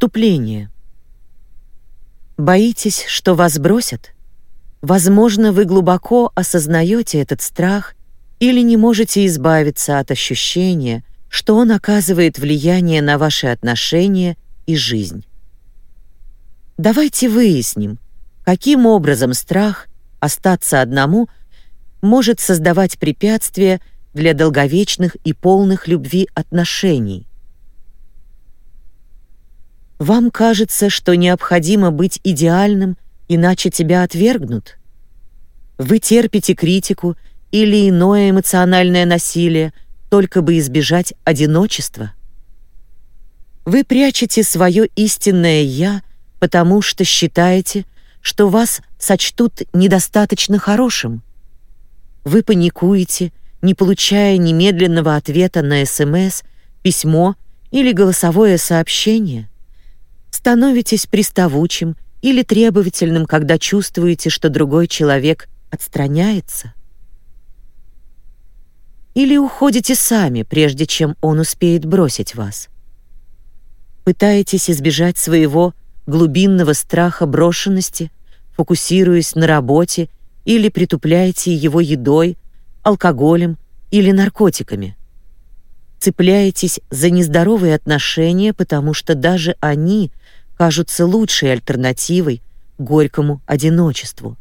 Вступление. Боитесь, что вас бросят? Возможно, вы глубоко осознаете этот страх или не можете избавиться от ощущения, что он оказывает влияние на ваши отношения и жизнь. Давайте выясним, каким образом страх остаться одному может создавать препятствия для долговечных и полных любви отношений. Вам кажется, что необходимо быть идеальным, иначе тебя отвергнут? Вы терпите критику или иное эмоциональное насилие, только бы избежать одиночества? Вы прячете свое истинное «я», потому что считаете, что вас сочтут недостаточно хорошим. Вы паникуете, не получая немедленного ответа на СМС, письмо или голосовое сообщение. Становитесь приставучим или требовательным, когда чувствуете, что другой человек отстраняется. Или уходите сами, прежде чем он успеет бросить вас. Пытаетесь избежать своего глубинного страха брошенности, фокусируясь на работе или притупляете его едой, алкоголем или наркотиками. Цепляетесь за нездоровые отношения, потому что даже они кажутся лучшей альтернативой горькому одиночеству.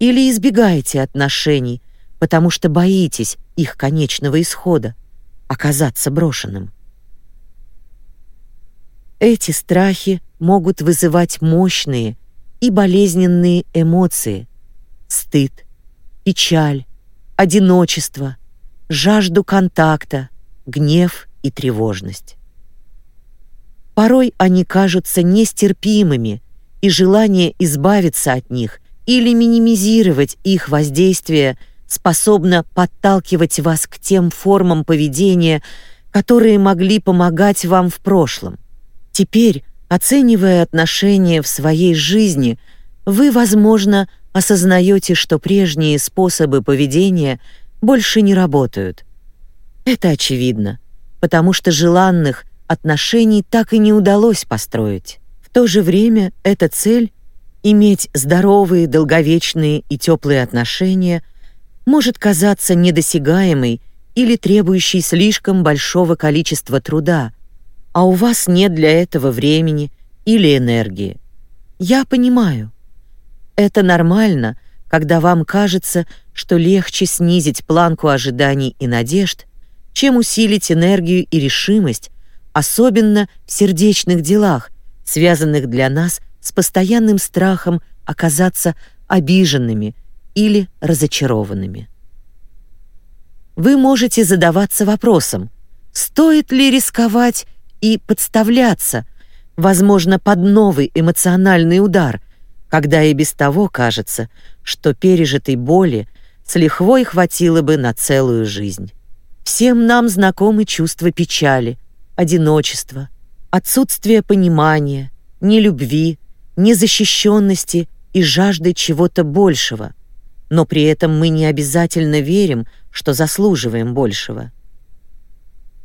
Или избегаете отношений, потому что боитесь их конечного исхода оказаться брошенным. Эти страхи могут вызывать мощные и болезненные эмоции: стыд, печаль, одиночество, жажду контакта, гнев и тревожность. Порой они кажутся нестерпимыми, и желание избавиться от них или минимизировать их воздействие способно подталкивать вас к тем формам поведения, которые могли помогать вам в прошлом. Теперь, оценивая отношения в своей жизни, вы, возможно, осознаете, что прежние способы поведения больше не работают. Это очевидно, потому что желанных отношений так и не удалось построить. В то же время эта цель иметь здоровые, долговечные и теплые отношения может казаться недосягаемой или требующей слишком большого количества труда, а у вас нет для этого времени или энергии. Я понимаю. Это нормально, когда вам кажется, что легче снизить планку ожиданий и надежд, чем усилить энергию и решимость, особенно в сердечных делах, связанных для нас с постоянным страхом оказаться обиженными или разочарованными. Вы можете задаваться вопросом, стоит ли рисковать и подставляться, возможно, под новый эмоциональный удар, когда и без того кажется, что пережитой боли с лихвой хватило бы на целую жизнь. Всем нам знакомы чувства печали, одиночества, отсутствия понимания, нелюбви, незащищенности и жажды чего-то большего. Но при этом мы не обязательно верим, что заслуживаем большего.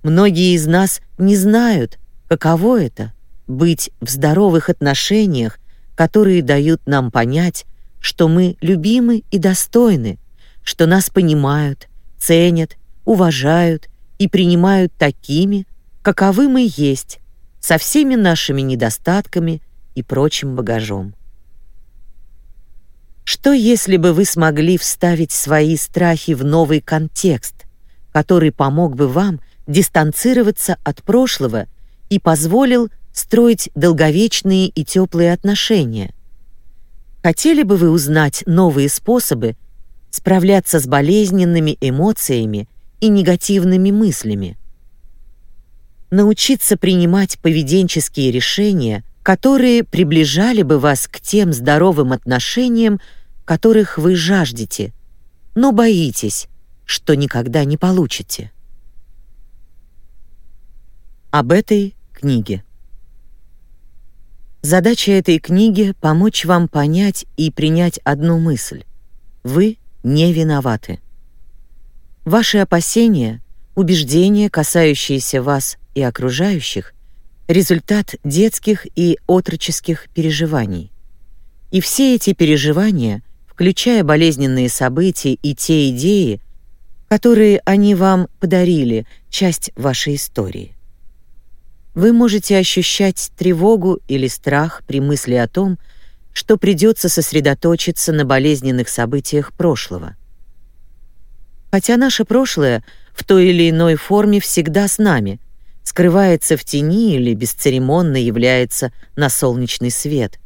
Многие из нас не знают, каково это быть в здоровых отношениях, которые дают нам понять, что мы любимы и достойны, что нас понимают, ценят, уважают и принимают такими, каковы мы есть, со всеми нашими недостатками и прочим багажом. Что если бы вы смогли вставить свои страхи в новый контекст, который помог бы вам дистанцироваться от прошлого и позволил строить долговечные и теплые отношения. Хотели бы вы узнать новые способы справляться с болезненными эмоциями и негативными мыслями? Научиться принимать поведенческие решения, которые приближали бы вас к тем здоровым отношениям, которых вы жаждете, но боитесь, что никогда не получите об этой книге. Задача этой книги — помочь вам понять и принять одну мысль. Вы не виноваты. Ваши опасения, убеждения, касающиеся вас и окружающих, результат детских и отроческих переживаний. И все эти переживания, включая болезненные события и те идеи, которые они вам подарили, часть вашей истории. Вы можете ощущать тревогу или страх при мысли о том, что придется сосредоточиться на болезненных событиях прошлого. Хотя наше прошлое в той или иной форме всегда с нами, скрывается в тени или бесцеремонно является на солнечный свет.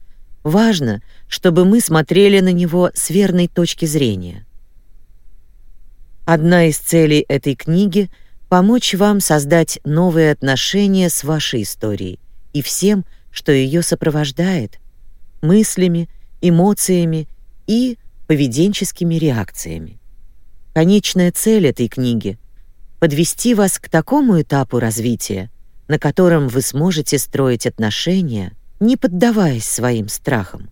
Важно, чтобы мы смотрели на него с верной точки зрения. Одна из целей этой книги — помочь вам создать новые отношения с вашей историей и всем, что ее сопровождает, мыслями, эмоциями и поведенческими реакциями. Конечная цель этой книги — подвести вас к такому этапу развития, на котором вы сможете строить отношения, не поддаваясь своим страхам.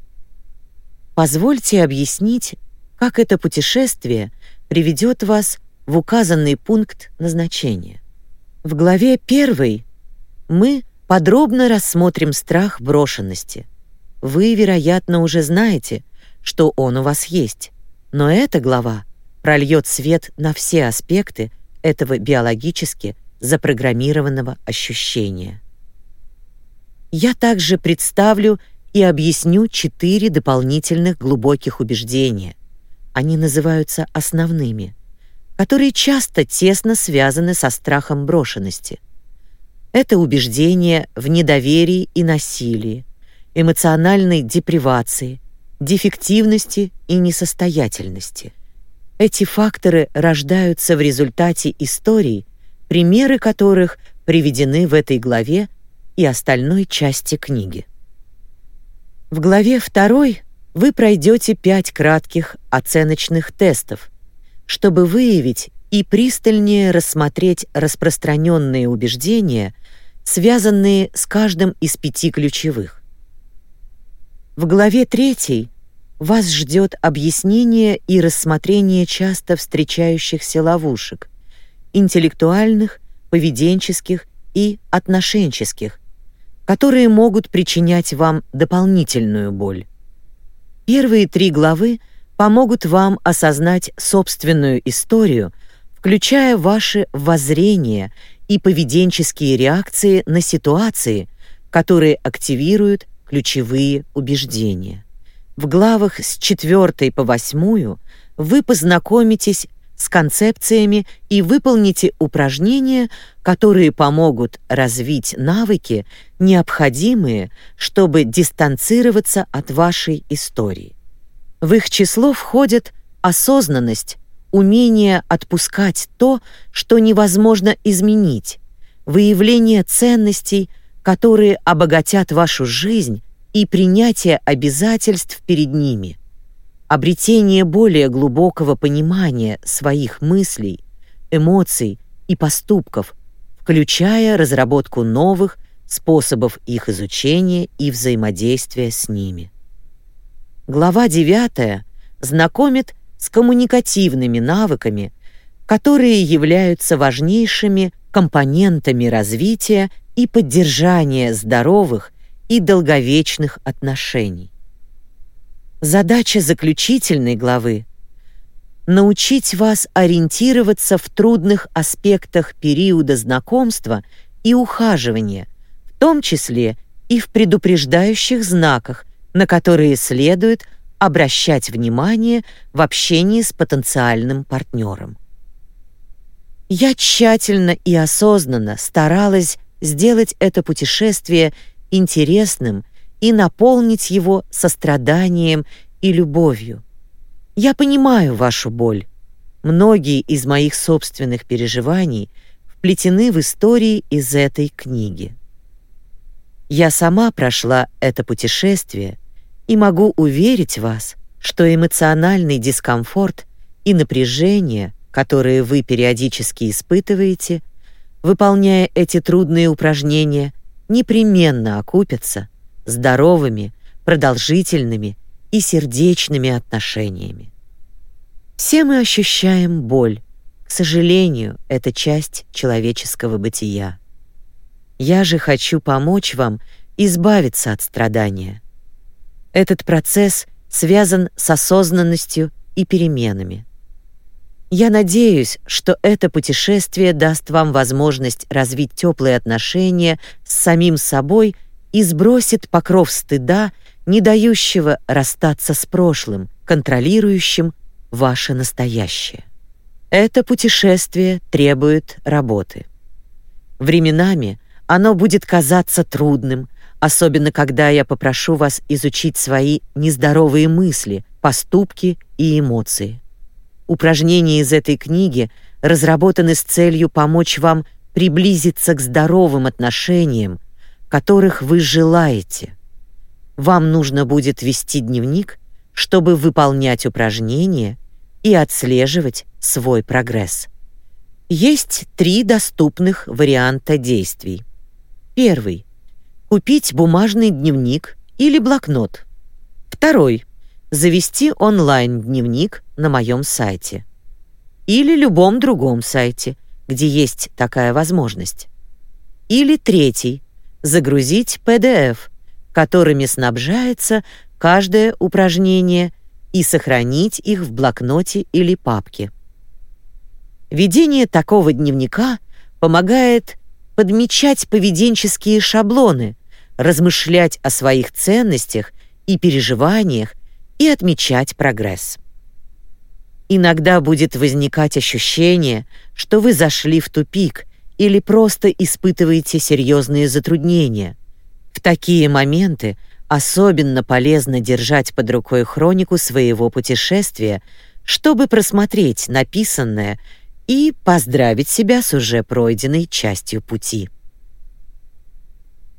Позвольте объяснить, как это путешествие — приведет вас в указанный пункт назначения. В главе 1 мы подробно рассмотрим страх брошенности. Вы, вероятно, уже знаете, что он у вас есть, но эта глава прольет свет на все аспекты этого биологически запрограммированного ощущения. Я также представлю и объясню четыре дополнительных глубоких убеждения — они называются основными, которые часто тесно связаны со страхом брошенности. Это убеждение в недоверии и насилии, эмоциональной депривации, дефективности и несостоятельности. Эти факторы рождаются в результате историй, примеры которых приведены в этой главе и остальной части книги. В главе 2 вы пройдете пять кратких оценочных тестов, чтобы выявить и пристальнее рассмотреть распространенные убеждения, связанные с каждым из пяти ключевых. В главе третьей вас ждет объяснение и рассмотрение часто встречающихся ловушек, интеллектуальных, поведенческих и отношенческих, которые могут причинять вам дополнительную боль. Первые три главы помогут вам осознать собственную историю, включая ваши воззрения и поведенческие реакции на ситуации, которые активируют ключевые убеждения. В главах с 4 по 8 вы познакомитесь с концепциями и выполните упражнения, которые помогут развить навыки, необходимые, чтобы дистанцироваться от вашей истории. В их число входят осознанность, умение отпускать то, что невозможно изменить, выявление ценностей, которые обогатят вашу жизнь и принятие обязательств перед ними – обретение более глубокого понимания своих мыслей, эмоций и поступков, включая разработку новых способов их изучения и взаимодействия с ними. Глава 9 знакомит с коммуникативными навыками, которые являются важнейшими компонентами развития и поддержания здоровых и долговечных отношений. Задача заключительной главы — научить вас ориентироваться в трудных аспектах периода знакомства и ухаживания, в том числе и в предупреждающих знаках, на которые следует обращать внимание в общении с потенциальным партнером. Я тщательно и осознанно старалась сделать это путешествие интересным и наполнить его состраданием и любовью. Я понимаю вашу боль. Многие из моих собственных переживаний вплетены в истории из этой книги. Я сама прошла это путешествие и могу уверить вас, что эмоциональный дискомфорт и напряжение, которые вы периодически испытываете, выполняя эти трудные упражнения, непременно окупятся здоровыми, продолжительными и сердечными отношениями. Все мы ощущаем боль. К сожалению, это часть человеческого бытия. Я же хочу помочь вам избавиться от страдания. Этот процесс связан с осознанностью и переменами. Я надеюсь, что это путешествие даст вам возможность развить теплые отношения с самим собой и сбросит покров стыда, не дающего расстаться с прошлым, контролирующим ваше настоящее. Это путешествие требует работы. Временами оно будет казаться трудным, особенно когда я попрошу вас изучить свои нездоровые мысли, поступки и эмоции. Упражнения из этой книги разработаны с целью помочь вам приблизиться к здоровым отношениям, которых вы желаете. Вам нужно будет вести дневник, чтобы выполнять упражнения и отслеживать свой прогресс. Есть три доступных варианта действий. Первый — купить бумажный дневник или блокнот. Второй — завести онлайн-дневник на моем сайте. Или любом другом сайте, где есть такая возможность. Или третий — загрузить PDF, которыми снабжается каждое упражнение и сохранить их в блокноте или папке. Ведение такого дневника помогает подмечать поведенческие шаблоны, размышлять о своих ценностях и переживаниях и отмечать прогресс. Иногда будет возникать ощущение, что вы зашли в тупик или просто испытываете серьезные затруднения. В такие моменты особенно полезно держать под рукой хронику своего путешествия, чтобы просмотреть написанное и поздравить себя с уже пройденной частью пути.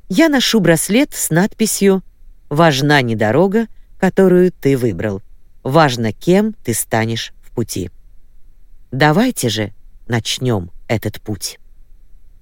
Я ношу браслет с надписью «Важна не дорога, которую ты выбрал. Важно, кем ты станешь в пути». Давайте же начнем этот путь.